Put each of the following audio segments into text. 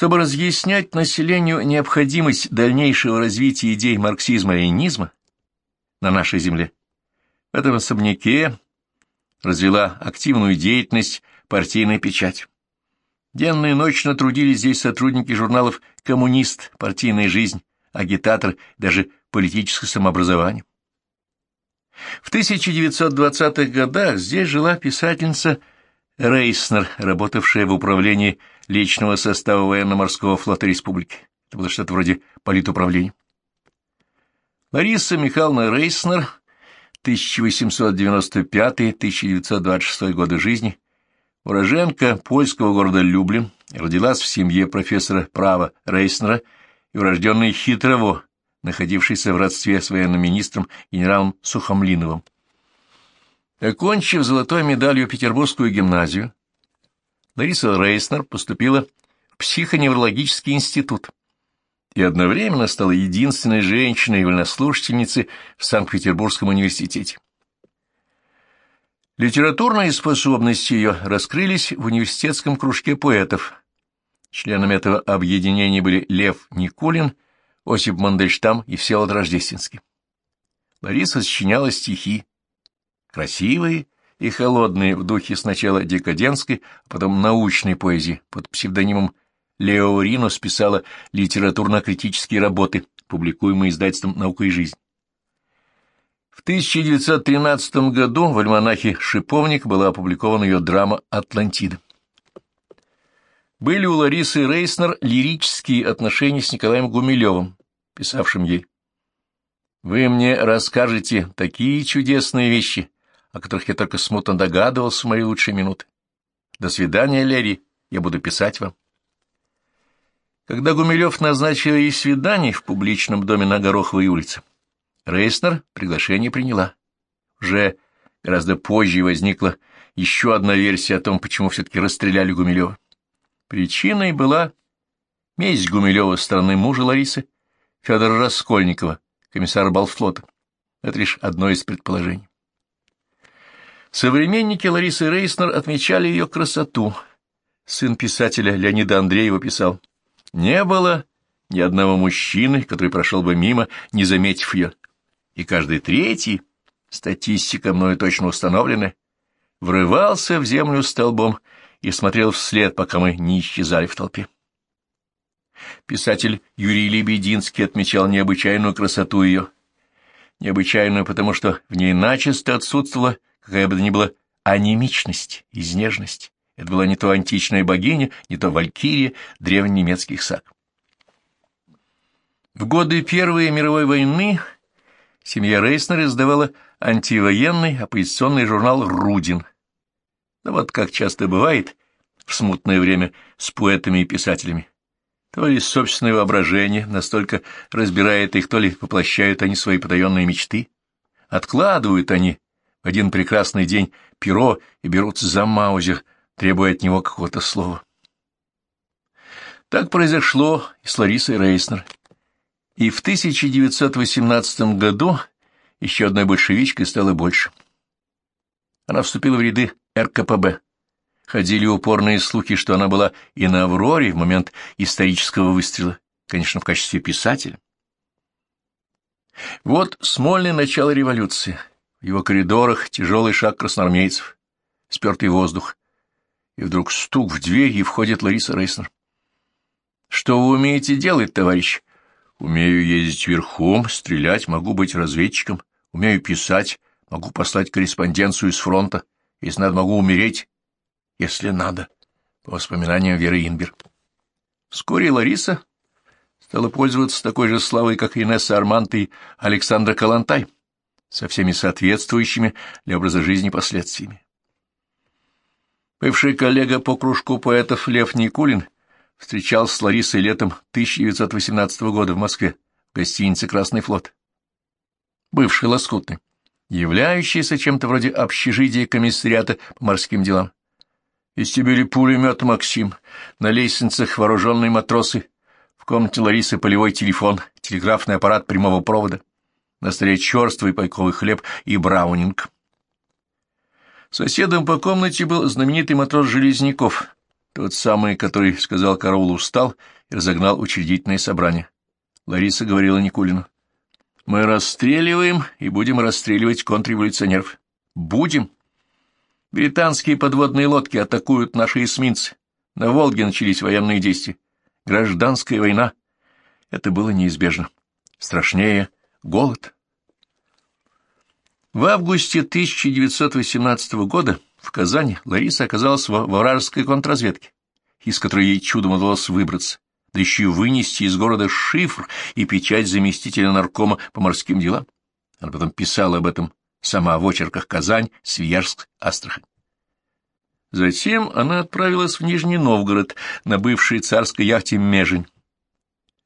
Чтобы разъяснять населению необходимость дальнейшего развития идей марксизма-ленинизма на нашей земле, в этом особняке развела активную деятельность партийная печать. Денно и ночно трудились здесь сотрудники журналов «Коммунист», «Партийная жизнь», «Агитатор», даже «Политическое самообразование». В 1920-х годах здесь жила писательница Рейснер, работавшая в управлении личного состава военно-морского флота республики. Это было что-то вроде политуправления. Лариса Михайловна Рейснер, 1895-1926 годы жизни, уроженка польского города Люблин, родилась в семье профессора права Рейснера и урожденной Хитрово, находившейся в родстве с военным министром генералом Сухомлиновым. Окончив золотой медалью Петербургскую гимназию, Лариса Рейснер поступила в психоневрологический институт и одновременно стала единственной женщиной-вольнослушательницей в Санкт-Петербургском университете. Литературные способности ее раскрылись в университетском кружке поэтов. Членами этого объединения были Лев Никулин, Осип Мандельштам и Всеволод Рождественский. Лариса сочиняла стихи, красивые и холодные в духе сначала декадентской, а потом научной поэзии. Под псевдонимом Лео Ринус писала литературно-критические работы, публикуемые издательством «Наука и жизнь». В 1913 году в альманахе «Шиповник» была опубликована ее драма «Атлантида». Были у Ларисы Рейснер лирические отношения с Николаем Гумилевым, писавшим ей. «Вы мне расскажете такие чудесные вещи, о которых я только смутно догадывался в мои лучшие минуты. До свидания, Лерри, я буду писать вам. Когда Гумилев назначил ей свидание в публичном доме на Гороховой улице, Рейснер приглашение приняла. Уже гораздо позже возникла еще одна версия о том, почему все-таки расстреляли Гумилева. Причиной была месть Гумилева со стороны мужа Ларисы, Федора Раскольникова, комиссара Балфлота. Это лишь одно из предположений. Современники Ларисы Рейснер отмечали ее красоту. Сын писателя Леонида Андреева писал, «Не было ни одного мужчины, который прошел бы мимо, не заметив ее, и каждый третий, статистика мною точно установлена, врывался в землю столбом и смотрел вслед, пока мы не исчезали в толпе». Писатель Юрий Лебединский отмечал необычайную красоту ее. Необычайную, потому что в ней начисто отсутствовала какая бы то ни была анемичность, изнежность. Это была не то античная богиня, не то валькирия древненемецких саг. В годы Первой мировой войны семья Рейснер издавала антивоенный оппозиционный журнал «Рудин». Но вот как часто бывает в смутное время с поэтами и писателями. То ли собственное воображение настолько разбирает их, то ли воплощают они свои потаенные мечты. Откладывают они один прекрасный день перо и берутся за Маузер, требуя от него какого-то слова. Так произошло и с Ларисой Рейснер. И в 1918 году еще одной большевичкой стало больше. Она вступила в ряды РКПБ. Ходили упорные слухи, что она была и на «Авроре» в момент исторического выстрела, конечно, в качестве писателя. Вот Смольное начало революции. В его коридорах тяжелый шаг красноармейцев, спертый воздух. И вдруг стук в дверь, и входит Лариса Рейснер. «Что вы умеете делать, товарищ?» «Умею ездить верхом, стрелять, могу быть разведчиком, умею писать, могу послать корреспонденцию из фронта, если надо, могу умереть, если надо», по воспоминаниям Веры Инбер. Вскоре Лариса стала пользоваться такой же славой, как Инесса Армант и Александра Калантай со всеми соответствующими для образа жизни последствиями. Бывший коллега по кружку поэтов Лев Никулин встречался с Ларисой летом 1918 года в Москве в гостинице «Красный флот». Бывший лоскутный, являющийся чем-то вроде общежития комиссариата по морским делам. Истебили пулемет Максим, на лестницах вооруженные матросы, в комнате Ларисы полевой телефон, телеграфный аппарат прямого провода на столе черствый пайковый хлеб и браунинг. Соседом по комнате был знаменитый матрос Железняков, Тот самый, который сказал караул устал и разогнал учредительное собрание. Лариса говорила Никулину. Мы расстреливаем и будем расстреливать контрреволюционеров. Будем. Британские подводные лодки атакуют наши эсминцы. На Волге начались военные действия. Гражданская война. Это было неизбежно. Страшнее — голод. В августе 1918 года в Казани Лариса оказалась во вражеской контрразведке, из которой ей чудом удалось выбраться, да еще и вынести из города шифр и печать заместителя наркома по морским делам. Она потом писала об этом сама в очерках Казань, Свияжск, Астрахань. Затем она отправилась в Нижний Новгород на бывшей царской яхте «Межень».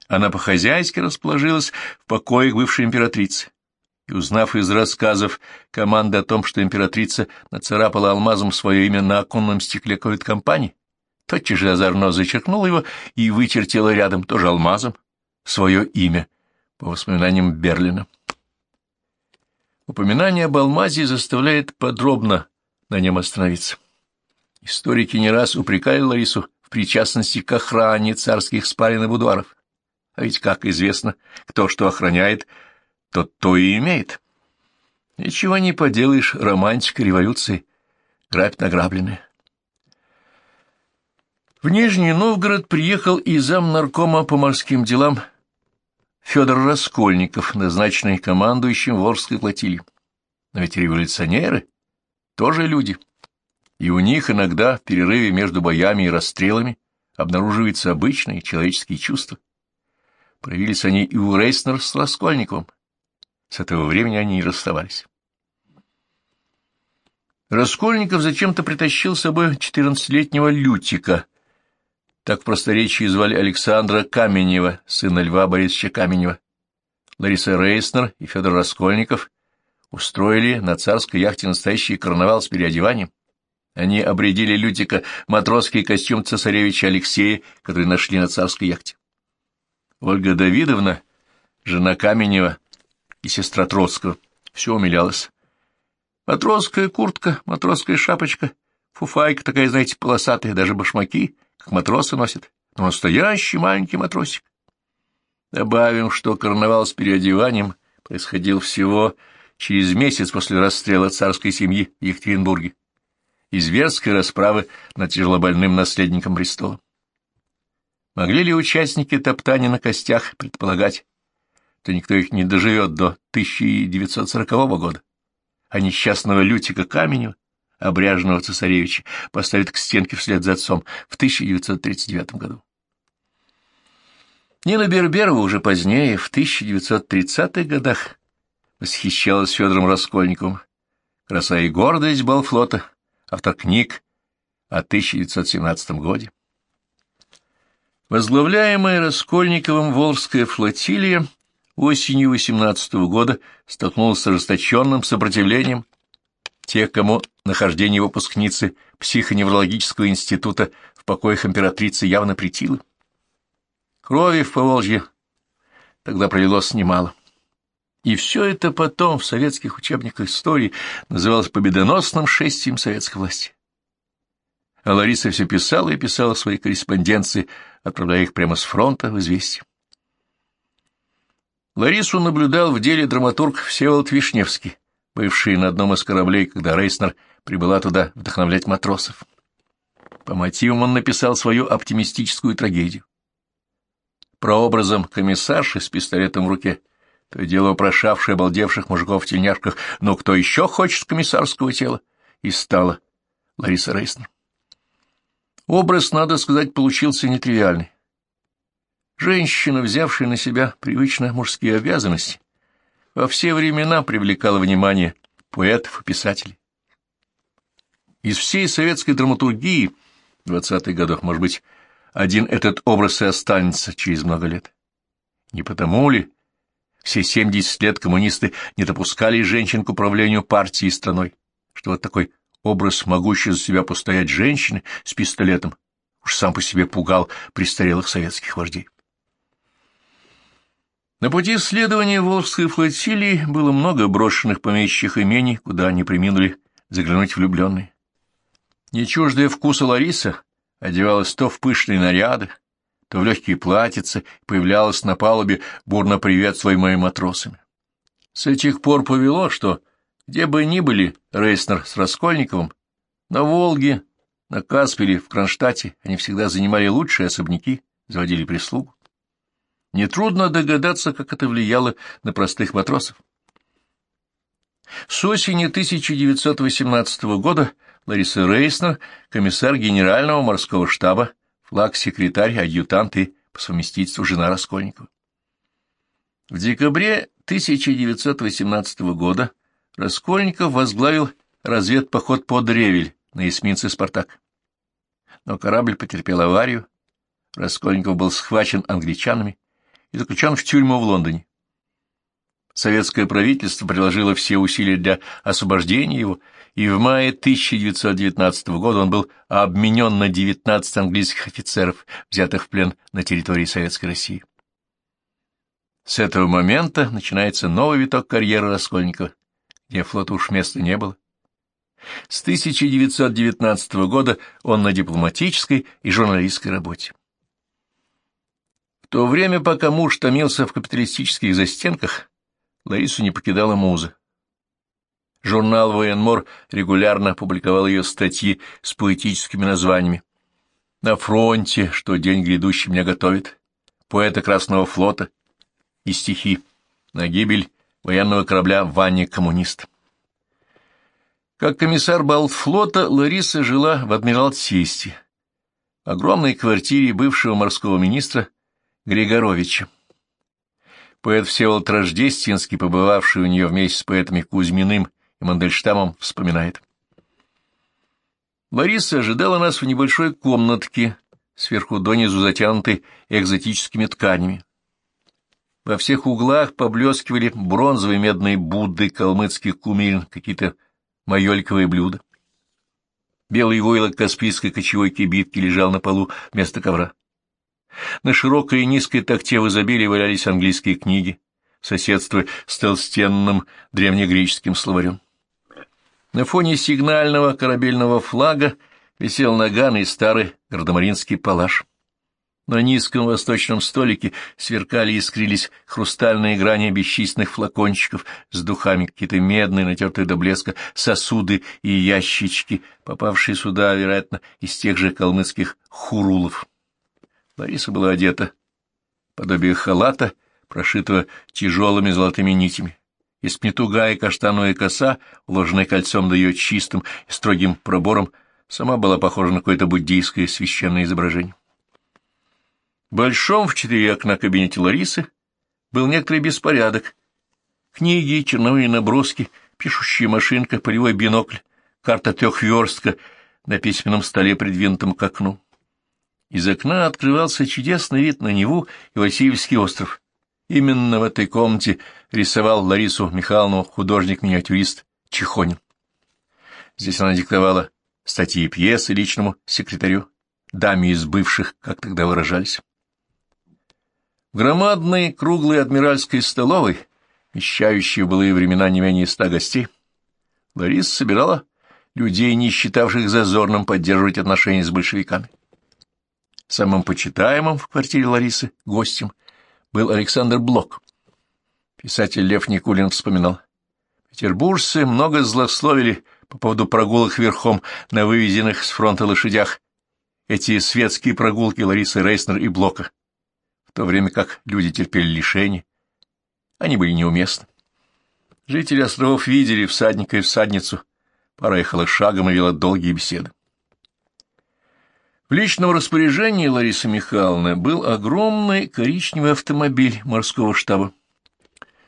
Она по-хозяйски расположилась в покоях бывшей императрицы и, узнав из рассказов команды о том, что императрица нацарапала алмазом свое имя на оконном стекле какой-то компании, тотчас же озорно зачеркнула его и вычертила рядом тоже алмазом свое имя, по воспоминаниям Берлина. Упоминание об алмазе заставляет подробно на нем остановиться. Историки не раз упрекали Ларису в причастности к охране царских спален и будуаров. А ведь, как известно, кто что охраняет, тот то и имеет. Ничего не поделаешь, романтика революции, грабь награбленная. В Нижний Новгород приехал и зам наркома по морским делам Федор Раскольников, назначенный командующим Ворской флотилией. Но ведь революционеры тоже люди, и у них иногда в перерыве между боями и расстрелами обнаруживаются обычные человеческие чувства. Проявились они и у Рейснер с Раскольниковым. С этого времени они и расставались. Раскольников зачем-то притащил с собой четырнадцатилетнего Лютика. Так в просторечии звали Александра Каменева, сына Льва Борисовича Каменева. Лариса Рейснер и Федор Раскольников устроили на царской яхте настоящий карнавал с переодеванием. Они обрядили Лютика матросский костюм цесаревича Алексея, который нашли на царской яхте. Ольга Давидовна, жена Каменева и сестра Троцкого, все умилялась. Матросская куртка, матросская шапочка, фуфайка такая, знаете, полосатая, даже башмаки, как матросы носят, но настоящий маленький матросик. Добавим, что карнавал с переодеванием происходил всего через месяц после расстрела царской семьи в Екатеринбурге и зверской расправы над тяжелобольным наследником престола. Могли ли участники топтания на костях предполагать, что никто их не доживет до 1940 года, а несчастного Лютика Каменева, обряженного цесаревича, поставят к стенке вслед за отцом в 1939 году? Нина Берберова уже позднее, в 1930-х годах, восхищалась Федором Раскольниковым. «Краса и гордость Балфлота», автор книг о 1917 годе. Возглавляемая Раскольниковым Волжская флотилия осенью 18 -го года столкнулась с ожесточенным сопротивлением тех, кому нахождение выпускницы психоневрологического института в покоях императрицы явно претило. Крови в Поволжье тогда пролилось немало. И все это потом в советских учебниках истории называлось победоносным шествием советской власти. А Лариса все писала и писала свои корреспонденции, отправляя их прямо с фронта в известие. Ларису наблюдал в деле драматург Всеволод Вишневский, бывший на одном из кораблей, когда Рейснер прибыла туда вдохновлять матросов. По мотивам он написал свою оптимистическую трагедию. Прообразом комиссарши с пистолетом в руке, то и дело прошавший обалдевших мужиков в тельняшках, но кто еще хочет комиссарского тела, и стала Лариса Рейснер. Образ, надо сказать, получился нетривиальный. Женщина, взявшая на себя привычно мужские обязанности, во все времена привлекала внимание поэтов и писателей. Из всей советской драматургии в 20-х годах, может быть, один этот образ и останется через много лет. Не потому ли все 70 лет коммунисты не допускали женщин к управлению партией и страной, что вот такой Образ могущей за себя постоять женщины с пистолетом уж сам по себе пугал престарелых советских вождей. На пути следования Волжской флотилии было много брошенных помещичьих имений, куда они приминули заглянуть влюбленные. Не чуждая вкуса Лариса одевалась то в пышные наряды, то в легкие платьица, появлялась на палубе, бурно приветствуемая матросами. С этих пор повело, что где бы ни были Рейснер с Раскольниковым, на Волге, на Каспере, в Кронштадте они всегда занимали лучшие особняки, заводили прислугу. Нетрудно догадаться, как это влияло на простых матросов. С осени 1918 года Лариса Рейснер, комиссар Генерального морского штаба, флаг-секретарь, адъютант и по совместительству жена Раскольникова. В декабре 1918 года Раскольников возглавил разведпоход под Ревель на эсминце «Спартак». Но корабль потерпел аварию, Раскольников был схвачен англичанами и заключен в тюрьму в Лондоне. Советское правительство приложило все усилия для освобождения его, и в мае 1919 года он был обменен на 19 английских офицеров, взятых в плен на территории Советской России. С этого момента начинается новый виток карьеры Раскольникова, где флоту уж места не было. С 1919 года он на дипломатической и журналистской работе. В то время, пока муж томился в капиталистических застенках, Ларису не покидала муза. Журнал «Военмор» регулярно публиковал ее статьи с поэтическими названиями. «На фронте, что день грядущий меня готовит», «Поэта Красного флота» и стихи «На гибель военного корабля Ванни коммунист». Как комиссар Балтфлота Лариса жила в Адмиралтействе, огромной квартире бывшего морского министра Григоровича. Поэт Всеволод Рождественский, побывавший у нее вместе с поэтами Кузьминым и Мандельштамом, вспоминает. Лариса ожидала нас в небольшой комнатке, сверху донизу затянутой экзотическими тканями. Во всех углах поблескивали бронзовые медные Будды калмыцких кумирин, какие-то майольковые блюда. Белый войлок каспийской кочевой кибитки лежал на полу вместо ковра. На широкой и низкой такте в изобилии валялись английские книги, соседствуя с толстенным древнегреческим словарем. На фоне сигнального корабельного флага висел наган и старый гардемаринский палаш. На низком восточном столике сверкали и искрились хрустальные грани бесчисленных флакончиков с духами, какие-то медные, натертые до блеска, сосуды и ящички, попавшие сюда, вероятно, из тех же калмыцких хурулов. Лариса была одета, подобие халата, прошитого тяжелыми золотыми нитями. Из тугая каштановая коса, уложенная кольцом да ее чистым и строгим пробором, сама была похожа на какое-то буддийское священное изображение. Большом в четыре окна кабинете Ларисы был некоторый беспорядок. Книги, черновые наброски, пишущая машинка, полевой бинокль, карта трехверстка на письменном столе, придвинутом к окну. Из окна открывался чудесный вид на Неву и Васильевский остров. Именно в этой комнате рисовал Ларису Михайловну художник-миниатюрист Чехонин. Здесь она диктовала статьи и пьесы личному секретарю, даме из бывших, как тогда выражались. В громадной круглой адмиральской столовой, вмещающей в былые времена не менее ста гостей, Лариса собирала людей, не считавших зазорным поддерживать отношения с большевиками. Самым почитаемым в квартире Ларисы гостем был Александр Блок. Писатель Лев Никулин вспоминал. Петербуржцы много злословили по поводу прогулок верхом на вывезенных с фронта лошадях. Эти светские прогулки Ларисы Рейснер и Блока. То время как люди терпели лишения, они были неуместны. Жители островов видели всадника и всадницу. Пара ехала шагом и вела долгие беседы. В личном распоряжении Ларисы Михайловны был огромный коричневый автомобиль морского штаба.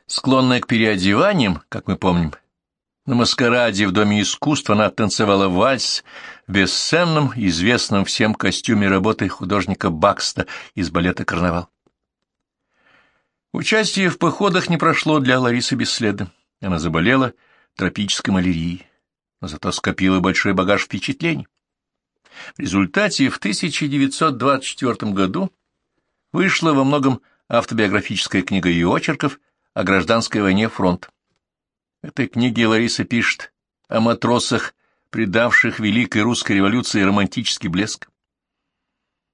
Склонная к переодеваниям, как мы помним, на маскараде в Доме искусства она танцевала вальс в бесценном, известном всем костюме работы художника Бакста из балета «Карнавал». Участие в походах не прошло для Ларисы бесследно. Она заболела тропической малярией, но зато скопила большой багаж впечатлений. В результате в 1924 году вышла во многом автобиографическая книга ее очерков о гражданской войне фронт. В этой книге Лариса пишет о матросах, придавших Великой Русской революции романтический блеск,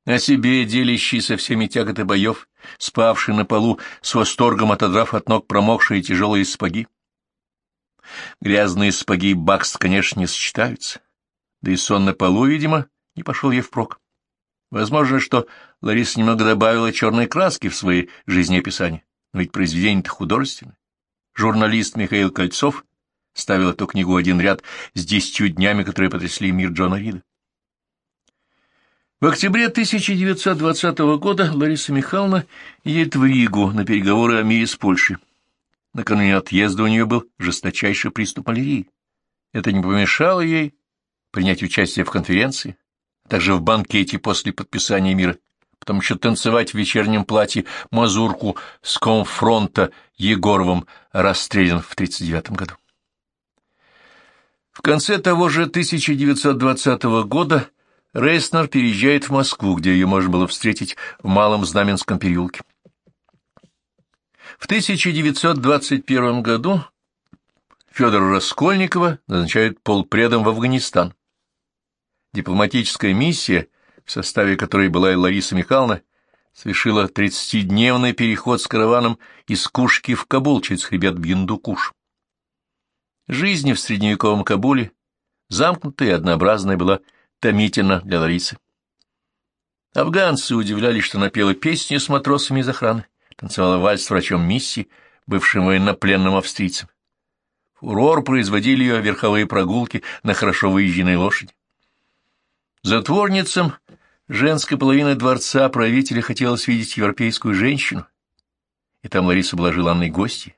о себе делящий со всеми тяготы боев, спавший на полу, с восторгом отодрав от ног промокшие тяжелые сапоги. Грязные сапоги и бакс, конечно, не сочетаются. Да и сон на полу, видимо, не пошел ей впрок. Возможно, что Лариса немного добавила черной краски в свои жизнеописания, но ведь произведение-то художественное. Журналист Михаил Кольцов ставил эту книгу один ряд с десятью днями, которые потрясли мир Джона Рида. В октябре 1920 года Лариса Михайловна едет в Ригу на переговоры о мире с Польшей. Накануне отъезда у нее был жесточайший приступ малярии. Это не помешало ей принять участие в конференции, также в банкете после подписания мира, потом еще танцевать в вечернем платье мазурку с комфронта Егоровым, расстрелян в 1939 году. В конце того же 1920 года Рейснер переезжает в Москву, где ее можно было встретить в Малом Знаменском переулке. В 1921 году Федора Раскольникова назначают полпредом в Афганистан. Дипломатическая миссия, в составе которой была и Лариса Михайловна, совершила 30-дневный переход с караваном из Кушки в Кабул через хребет Бьендукуш. Жизнь в средневековом Кабуле, замкнутая и однообразная, была томительно для Ларисы. Афганцы удивлялись, что напела песни с матросами из охраны, танцевала вальс с врачом миссии, бывшим военнопленным австрийцем. Фурор производили ее верховые прогулки на хорошо выезженной лошади. Затворницам женской половины дворца правителя хотелось видеть европейскую женщину, и там Лариса была желанной гостьей.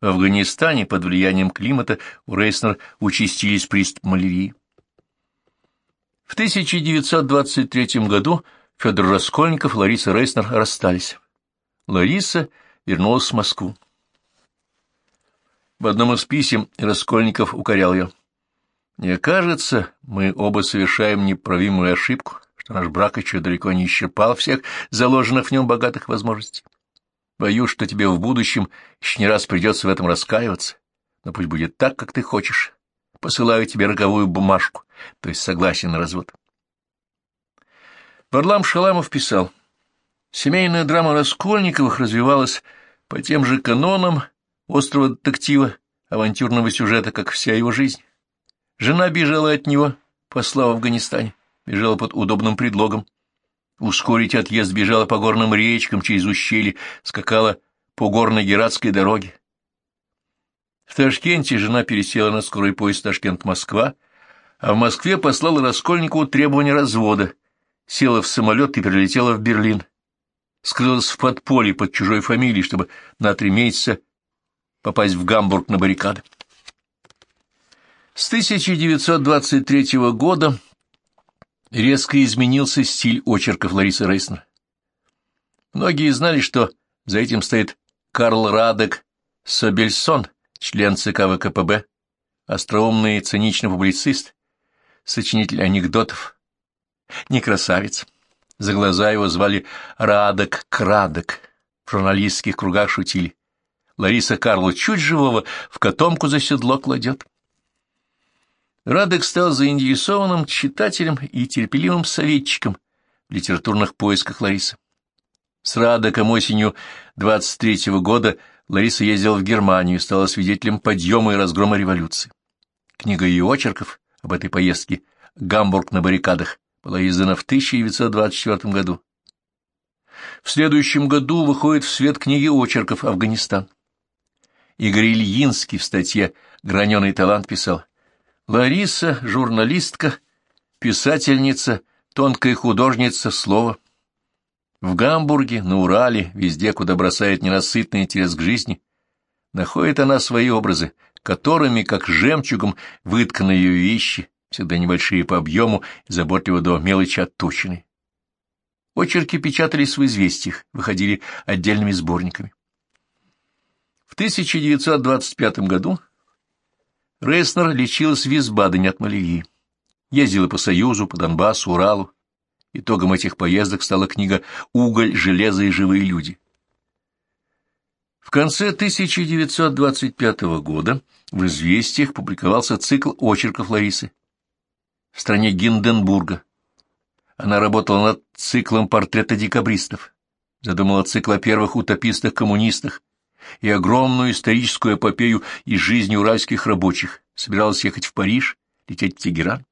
В Афганистане под влиянием климата у Рейснер участились приступ малярии. В 1923 году Федор Раскольников и Лариса Рейснер расстались. Лариса вернулась в Москву. В одном из писем Раскольников укорял ее. «Мне кажется, мы оба совершаем неправимую ошибку, что наш брак еще далеко не исчерпал всех заложенных в нем богатых возможностей. Боюсь, что тебе в будущем еще не раз придется в этом раскаиваться, но пусть будет так, как ты хочешь. Посылаю тебе роговую бумажку, то есть согласие на развод. Варлам Шаламов писал, «Семейная драма Раскольниковых развивалась по тем же канонам острого детектива, авантюрного сюжета, как вся его жизнь. Жена бежала от него, посла в Афганистане, бежала под удобным предлогом. Ускорить отъезд бежала по горным речкам через ущелье, скакала по горной Гератской дороге. В Ташкенте жена пересела на скорый поезд Ташкент-Москва, а в Москве послала Раскольникову требование развода, села в самолет и прилетела в Берлин. Скрылась в подполье под чужой фамилией, чтобы на три месяца попасть в Гамбург на баррикады. С 1923 года резко изменился стиль очерков Ларисы Рейснер. Многие знали, что за этим стоит Карл Радек Собельсон, член ЦК ВКПБ, остроумный и циничный публицист, сочинитель анекдотов, не красавец. За глаза его звали Радок Крадок, в журналистских кругах шутили. Лариса Карлу чуть живого в котомку за седло кладет. Радок стал заинтересованным читателем и терпеливым советчиком в литературных поисках Ларисы. С Радоком осенью 23-го года Лариса ездила в Германию и стала свидетелем подъема и разгрома революции. Книга ее очерков об этой поездке «Гамбург на баррикадах» была издана в 1924 году. В следующем году выходит в свет книги очерков «Афганистан». Игорь Ильинский в статье «Граненый талант» писал «Лариса — журналистка, писательница, тонкая художница слова, в Гамбурге, на Урале, везде, куда бросает ненасытный интерес к жизни, находит она свои образы, которыми, как жемчугом, вытканы ее вещи, всегда небольшие по объему, заботливо до мелочи отточенные. Очерки печатались в известиях, выходили отдельными сборниками. В 1925 году Рейснер лечилась в Висбадене от малярии. Ездила по Союзу, по Донбассу, Уралу. Итогом этих поездок стала книга «Уголь, железо и живые люди». В конце 1925 года в «Известиях» публиковался цикл очерков Ларисы в стране Гинденбурга, Она работала над циклом портрета декабристов, задумала цикл о первых утопистах-коммунистах и огромную историческую эпопею из жизни уральских рабочих, собиралась ехать в Париж, лететь в Тегеран.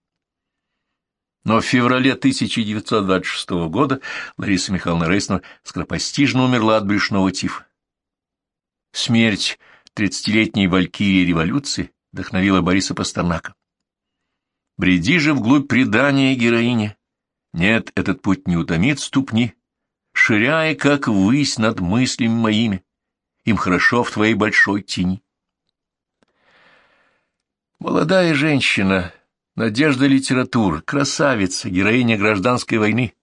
Но в феврале 1926 года Лариса Михайловна Рейснер скоропостижно умерла от брюшного тифа. Смерть тридцатилетней валькирии революции вдохновила Бориса Пастернака. «Бреди же вглубь предания героине. Нет, этот путь не утомит ступни, ширяя, как высь над мыслями моими. Им хорошо в твоей большой тени». Молодая женщина, надежда литературы, красавица, героиня гражданской войны.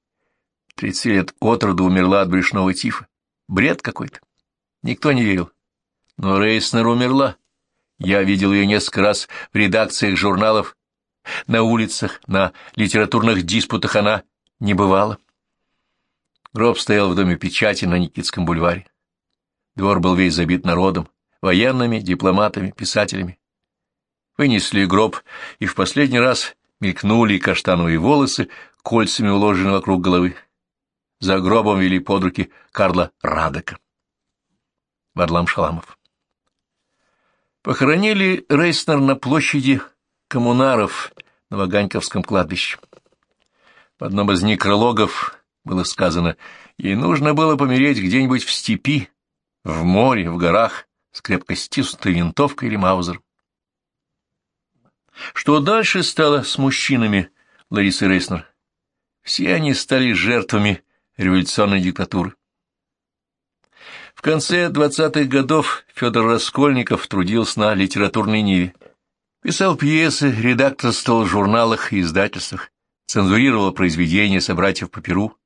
Тридцать лет от роду умерла от брюшного тифа. Бред какой-то. Никто не верил. Но Рейснер умерла. Я видел ее несколько раз в редакциях журналов, на улицах, на литературных диспутах она не бывала. Гроб стоял в доме печати на Никитском бульваре. Двор был весь забит народом, военными, дипломатами, писателями. Вынесли гроб, и в последний раз мелькнули каштановые волосы, кольцами уложены вокруг головы. За гробом вели под руки Карла Радека. Варлам Шаламов. Похоронили Рейснер на площади коммунаров на Ваганьковском кладбище. В одном из некрологов было сказано, ей нужно было помереть где-нибудь в степи, в море, в горах, с крепко стиснутой винтовкой или маузером. Что дальше стало с мужчинами Ларисы Рейснер? Все они стали жертвами революционной диктатуры. В конце 20-х годов Федор Раскольников трудился на литературной ниве. Писал пьесы, редакторствовал в журналах и издательствах, цензурировал произведения собратьев по Перу.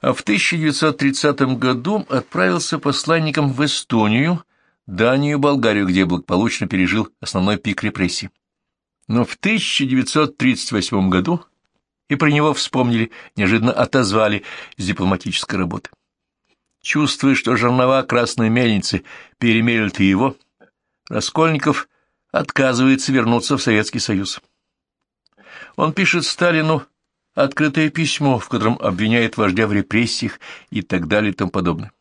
А в 1930 году отправился посланником в Эстонию, Данию и Болгарию, где благополучно пережил основной пик репрессий. Но в 1938 году и про него вспомнили, неожиданно отозвали с дипломатической работы. Чувствуя, что жернова красной мельницы перемелят и его, Раскольников отказывается вернуться в Советский Союз. Он пишет Сталину открытое письмо, в котором обвиняет вождя в репрессиях и так далее и тому подобное.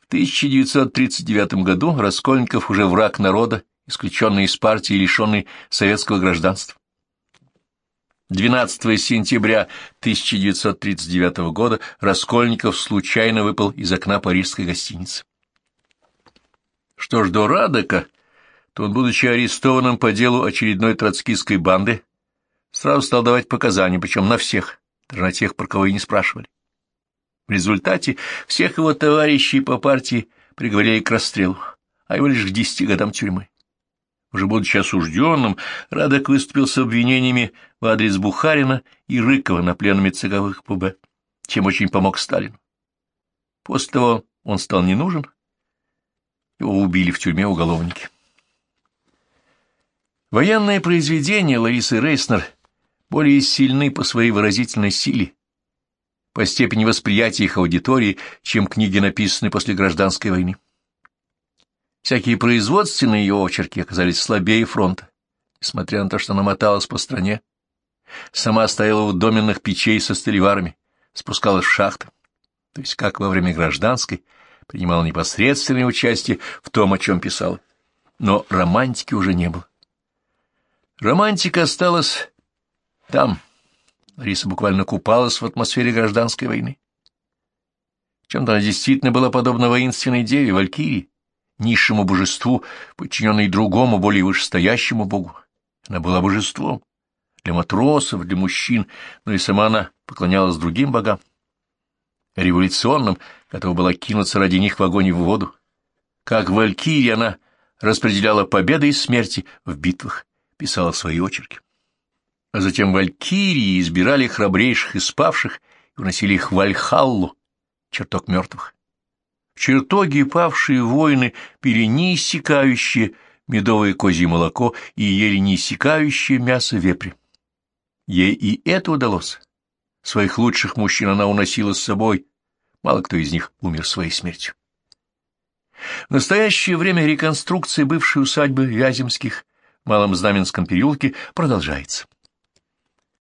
В 1939 году Раскольников уже враг народа, исключенный из партии и лишенный советского гражданства. 12 сентября 1939 года Раскольников случайно выпал из окна парижской гостиницы. Что ж до Радека, то он, будучи арестованным по делу очередной троцкистской банды, сразу стал давать показания, причем на всех, даже на тех, про кого и не спрашивали. В результате всех его товарищей по партии приговорили к расстрелу, а его лишь к десяти годам тюрьмы. Уже будучи осужденным, Радок выступил с обвинениями в адрес Бухарина и Рыкова на пленуме ЦК ВКПБ, чем очень помог Сталину. После того он стал не нужен, его убили в тюрьме уголовники. Военные произведения Ларисы Рейснер более сильны по своей выразительной силе, по степени восприятия их аудитории, чем книги, написанные после гражданской войны. Всякие производственные ее очерки оказались слабее фронта, несмотря на то, что она моталась по стране. Сама стояла у доменных печей со столеварами, спускалась в шахты, то есть как во время гражданской, принимала непосредственное участие в том, о чем писала. Но романтики уже не было. Романтика осталась там. Лариса буквально купалась в атмосфере гражданской войны. чем-то она действительно была подобна воинственной деве, Валькирии, низшему божеству, подчиненной другому, более вышестоящему богу. Она была божеством для матросов, для мужчин, но и сама она поклонялась другим богам. Революционным, готова была кинуться ради них в огонь и в воду. Как валькирия она распределяла победы и смерти в битвах, писала свои очерки. А затем валькирии избирали храбрейших и спавших и уносили их в Вальхаллу, чертог мертвых. В чертоге павшие воины пили неиссякающее медовое козье молоко и ели неиссякающее мясо вепри. Ей и это удалось. Своих лучших мужчин она уносила с собой, мало кто из них умер своей смертью. В настоящее время реконструкция бывшей усадьбы Вяземских в Малом Знаменском переулке продолжается.